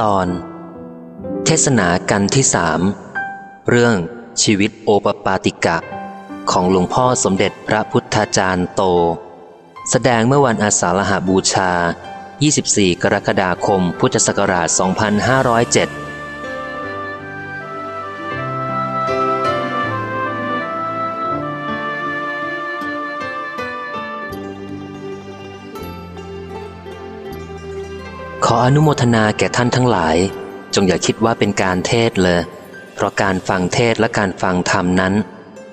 ตอน เทศนากันที่สามเรื่องชีวิตโอปปาติกะ ของหลวงพ่อสมเด็จพระพุทธาจารย์โต แสดงเมื่อวันอาสาฬหาบูชา 24 กรกฎาคม พุทธศักราช 2507 ออนุโมทนาแก่ท่านทั้งหลาย จงอย่าคิดว่าเป็นการเทศเลย เพราะการฟังเทศและการฟังธรรมนั้น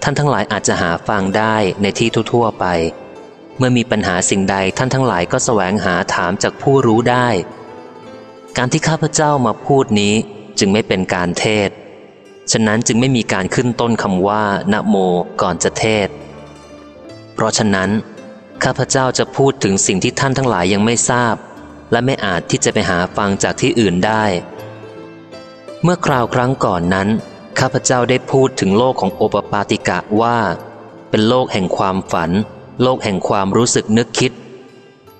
ท่านทั้งหลายอาจจะหาฟังได้ในที่ทั่วๆไป เมื่อมีปัญหาสิ่งใดท่านทั้งหลายก็แสวงหาถามจากผู้รู้ได้ การที่ข้าพเจ้ามาพูดนี้จึงไม่เป็นการเทศ ฉะนั้นจึงไม่มีการขึ้นต้นคำว่านะโมก่อนจะเทศ เพราะฉะนั้น ข้าพเจ้าจะพูดถึงสิ่งที่ท่านทั้งหลายยังไม่ทราบ และไม่อาจที่จะไปหาฟังจากที่อื่นได้ เมื่อคราวครั้งก่อนนั้น ข้าพเจ้าได้พูดถึงโลกของโอปปาติกะว่า เป็นโลกแห่งความฝัน โลกแห่งความรู้สึกนึกคิด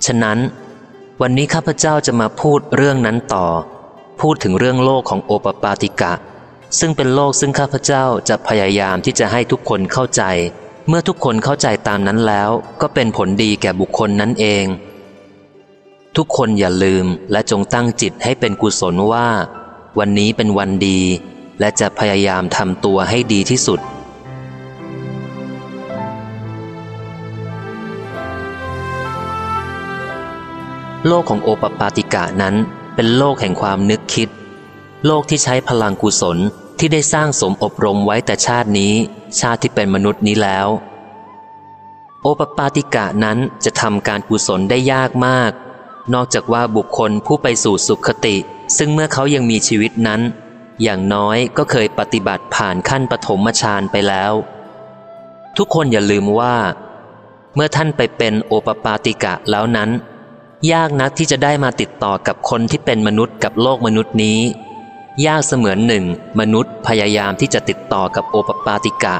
ฉะนั้น วันนี้ข้าพเจ้าจะมาพูดเรื่องนั้นต่อ พูดถึงเรื่องโลกของโอปปาติกะ ซึ่งเป็นโลกซึ่งข้าพเจ้าจะพยายามที่จะให้ทุกคนเข้าใจ เมื่อทุกคนเข้าใจตามนั้นแล้ว ก็เป็นผลดีแก่บุคคลนั้นเอง ทุกคนอย่าลืมและจงตั้งจิตให้เป็นกุศลว่า วันนี้เป็นวันดี และจะพยายามทำตัวให้ดีที่สุด โลกของโอปปาติกะนั้นเป็นโลกแห่งความนึกคิด โลกที่ใช้พลังกุศลที่ได้สร้างสมอบรมไว้แต่ชาตินี้ ชาติที่เป็นมนุษย์นี้แล้ว โอปปาติกะนั้นจะทำการกุศลได้ยากมาก นอกจากว่าบุคคลผู้ไปสู่สุขติ ซึ่งเมื่อเขายังมีชีวิตนั้น อย่างน้อยก็เคยปฏิบัติผ่านขั้นปฐมฌานไปแล้ว ทุกคนอย่าลืมว่า เมื่อท่านไปเป็นโอปปาติกะแล้วนั้น ยากนักที่จะได้มาติดต่อกับคนที่เป็นมนุษย์กับโลกมนุษย์นี้ ยากเสมือนหนึ่ง มนุษย์พยายามที่จะติดต่อกับโอปปาติกะ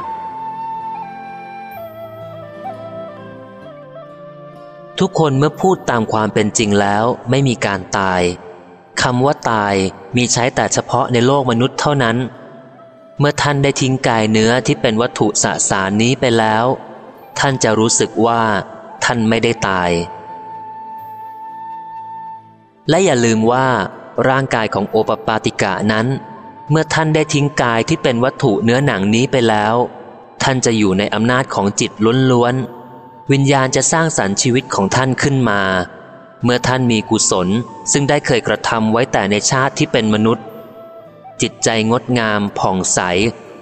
ทุกคนเมื่อพูดตามความเป็นจริงแล้วไม่มีการตายคำว่าตายมีใช้แต่เฉพาะในโลกมนุษย์เท่านั้น เมื่อท่านได้ทิ้งกายเนื้อที่เป็นวัตถุสสารนี้ไปแล้ว ท่านจะรู้สึกว่า ท่านไม่ได้ตาย และอย่าลืมว่า ร่างกายของโอปปาติกะนั้น เมื่อท่านได้ทิ้งกายที่เป็นวัตถุเนื้อหนังนี้ไปแล้ว ท่านจะอยู่ในอำนาจของจิตล้วนๆ วิญญาณจะสร้างสรรค์ชีวิตของท่านขึ้นมา เมื่อท่านมีกุศลซึ่งได้เคยกระทำไว้แต่ในชาติที่เป็นมนุษย์ จิตใจงดงาม ผ่องใส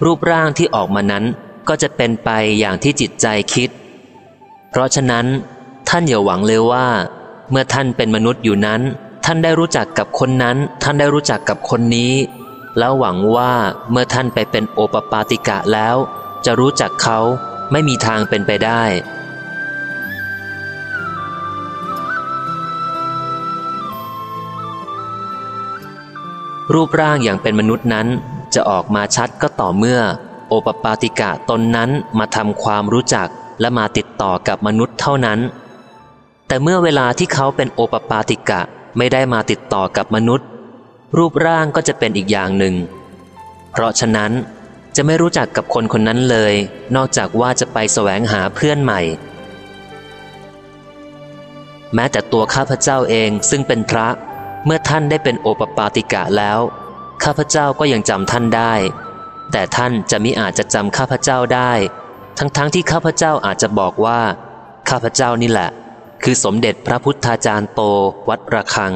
รูปร่างที่ออกมานั้น ก็จะเป็นไปอย่างที่จิตใจคิด เพราะฉะนั้น ท่านอย่าหวังเลยว่า เมื่อท่านเป็นมนุษย์อยู่นั้น ท่านได้รู้จักกับคนนั้น ท่านได้รู้จักกับคนนี้ แล้วหวังว่าเมื่อท่านไปเป็นโอปปาติกะแล้ว จะรู้จักเขาไม่มีทางเป็นไปได้ รูปร่างอย่างเป็นมนุษย์นั้น จะออกมาชัดก็ต่อเมื่อ โอปปาติกะตนนั้นมาทำความรู้จักและมาติดต่อกับมนุษย์เท่านั้น แต่เมื่อเวลาที่เขาเป็นโอปปาติกะไม่ได้มาติดต่อกับมนุษย์ รูปร่างก็จะเป็นอีกอย่างหนึ่ง เพราะฉะนั้นจะไม่รู้จักกับคนคนนั้นเลย นอกจากว่าจะไปแสวงหาเพื่อนใหม่ แม้แต่ตัวข้าพเจ้าเองซึ่งเป็นพระ เมื่อท่านได้เป็นโอปปาติกะแล้ว ข้าพเจ้าก็ยังจำท่านได้ แต่ท่านจะมิอาจจะจำข้าพเจ้าได้ ทั้งๆทที่ข้าพเจ้าอาจจะบอกว่า ข้าพเจ้านี่แหละ คือสมเด็จพระพุทธาจารย์โตวัดระฆัง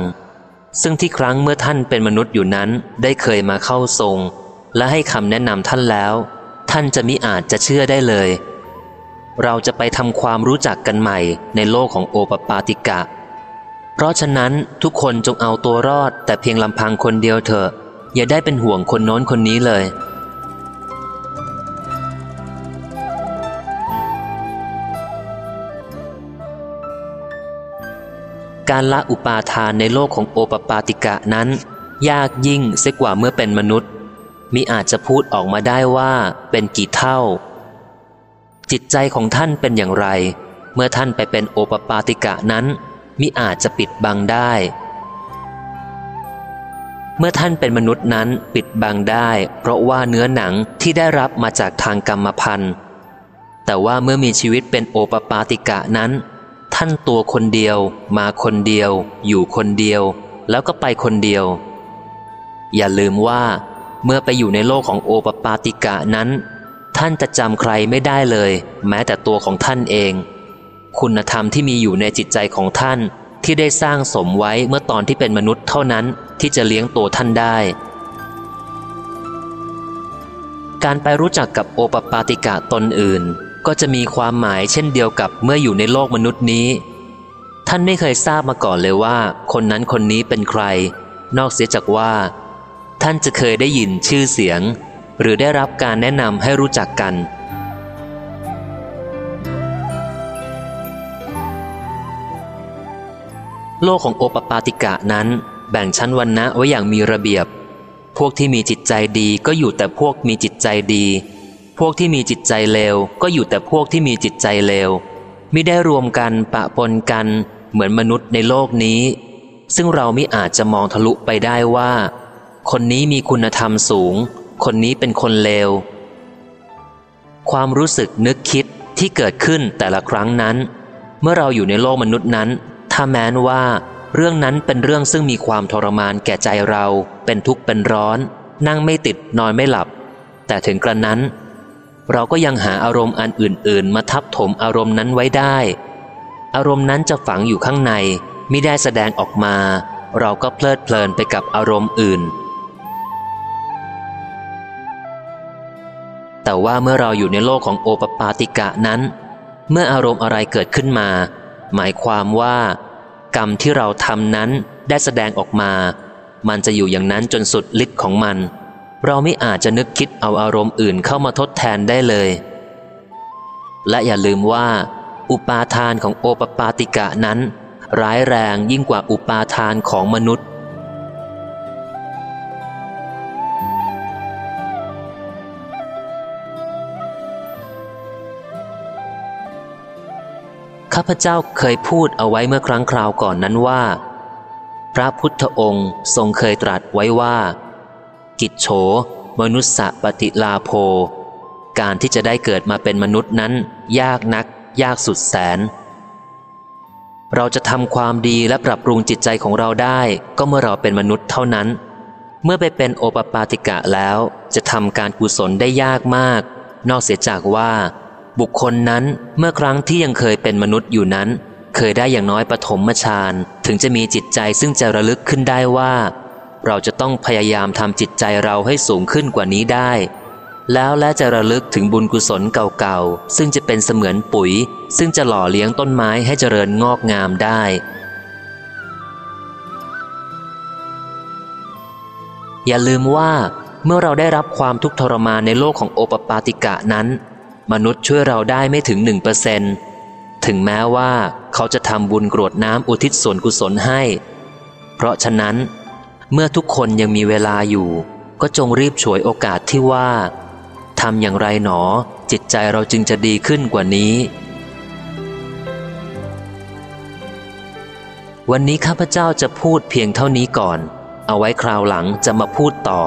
ซึ่งที่ครั้งเมื่อท่านเป็นมนุษย์อยู่นั้นได้เคยมาเข้าทรง และให้คำแนะนำท่านแล้ว ท่านจะมิอาจจะเชื่อได้เลย เราจะไปทำความรู้จักกันใหม่ในโลกของโอปปาติกะ เพราะฉะนั้นทุกคนจงเอาตัวรอดแต่เพียงลำพังคนเดียวเถอะ อย่าได้เป็นห่วงคนโน้นคนนี้เลย การละอุปาทานในโลกของโอปปาติกะนั้น ยากยิ่งเสียกว่าเมื่อเป็นมนุษย์ มิอาจจะพูดออกมาได้ว่าเป็นกี่เท่า จิตใจของท่านเป็นอย่างไร เมื่อท่านไปเป็นโอปปาติกะนั้น มิอาจจะปิดบังได้ เมื่อท่านเป็นมนุษย์นั้นปิดบังได้ เพราะว่าเนื้อหนังที่ได้รับมาจากทางกรรมพันธ์แต่ว่าเมื่อมีชีวิตเป็นโอปปาติกะนั้น ท่านตัวคนเดียวมาคนเดียว อยู่คนเดียว แล้วก็ไปคนเดียว อย่าลืมว่า เมื่อไปอยู่ในโลกของโอปปาติกะนั้น ท่านจะจำใครไม่ได้เลย แม้แต่ตัวของท่านเอง คุณธรรมที่มีอยู่ในจิตใจของท่าน ที่ได้สร้างสมไว้เมื่อตอนที่เป็นมนุษย์เท่านั้นที่จะเลี้ยงตัวท่านได้ การไปรู้จักกับโอปปาติกะตนอื่น ก็จะมีความหมายเช่นเดียวกับเมื่ออยู่ในโลกมนุษย์นี้ ท่านไม่เคยทราบมาก่อนเลยว่า คนนั้นคนนี้เป็นใคร นอกเสียจากว่า ท่านจะเคยได้ยินชื่อเสียง หรือได้รับการแนะนำให้รู้จักกัน โลกของโอปปาติกะนั้น แบ่งชั้นวันนะไว้อย่างมีระเบียบ พวกที่มีจิตใจดีก็อยู่แต่พวกมีจิตใจดี พวกที่มีจิตใจเลวก็อยู่แต่พวกที่มีจิตใจเลวมิได้รวมกันปะปนกันเหมือนมนุษย์ในโลกนี้ ซึ่งเราไม่อาจจะมองทะลุไปได้ว่า คนนี้มีคุณธรรมสูง คนนี้เป็นคนเลว ความรู้สึกนึกคิดที่เกิดขึ้นแต่ละครั้งนั้น เมื่อเราอยู่ในโลกมนุษย์นั้น ถ้าแม้นว่า เรื่องนั้นเป็นเรื่องซึ่งมีความทรมานแก่ใจเรา เป็นทุกข์เป็นร้อน นั่งไม่ติดนอนไม่หลับ แต่ถึงกระนั้น เราก็ยังหาอารมณ์อันอื่น ๆ มาทับถมอารมณ์นั้นไว้ได้ อารมณ์นั้นจะฝังอยู่ข้างในไม่ได้แสดงออกมา เราก็เพลิดเพลินไปกับอารมณ์อื่น แต่ว่าเมื่อเราอยู่ในโลกของโอปปาติกะนั้น เมื่ออารมณ์อะไรเกิดขึ้นมา หมายความว่า กรรมที่เราทำนั้นได้แสดงออกมา มันจะอยู่อย่างนั้นจนสุดฤทธิ์ของมัน เราไม่อาจจะนึกคิดเอาอารมณ์อื่นเข้ามาทดแทนได้เลย และอย่าลืมว่า อุปาทานของโอปปาติกะนั้น ร้ายแรงยิ่งกว่าอุปาทานของมนุษย์ ข้าพเจ้าเคยพูดเอาไว้เมื่อครั้งคราวก่อนนั้นว่า พระพุทธองค์ทรงเคยตรัสไว้ว่า กิจโฉมนุษสะปฏิลาโภ การที่จะได้เกิดมาเป็นมนุษย์นั้น ยากนัก ยากสุดแสน เราจะทำความดีและปรับปรุงจิตใจของเราได้ ก็เมื่อเราเป็นมนุษย์เท่านั้น เมื่อไปเป็นโอปปาติกะแล้ว จะทำการกุศลได้ยากมาก นอกเสียจากว่า บุคคลนั้นเมื่อครั้งที่ยังเคยเป็นมนุษย์อยู่นั้น เคยได้อย่างน้อยปฐมฌานถึงจะมีจิตใจซึ่งจะระลึกขึ้นได้ว่า เราจะต้องพยายามทำจิตใจเราให้สูงขึ้นกว่านี้ได้ แล้วและจะระลึกถึงบุญกุศลเก่าๆ ซึ่งจะเป็นเสมือนปุ๋ย ซึ่งจะหล่อเลี้ยงต้นไม้ให้เจริญงอกงามได้อย่าลืมว่าเมื่อเราได้รับความทุกข์ทรมานในโลกของโอปปาติกะนั้น มนุษย์ช่วยเราได้ไม่ถึงหนึ่งเปอร์เซนถึงแม้ว่าเขาจะทำบุญกรวดน้ำอุทิศส่วนกุศลให้ เพราะฉะนั้น เมื่อทุกคนยังมีเวลาอยู่ ก็จงรีบฉวยโอกาสที่ว่าทำอย่างไรหนอ จิตใจเราจึงจะดีขึ้นกว่านี้ วันนี้ข้าพเจ้าจะพูดเพียงเท่านี้ก่อน เอาไว้คราวหลังจะมาพูดต่อ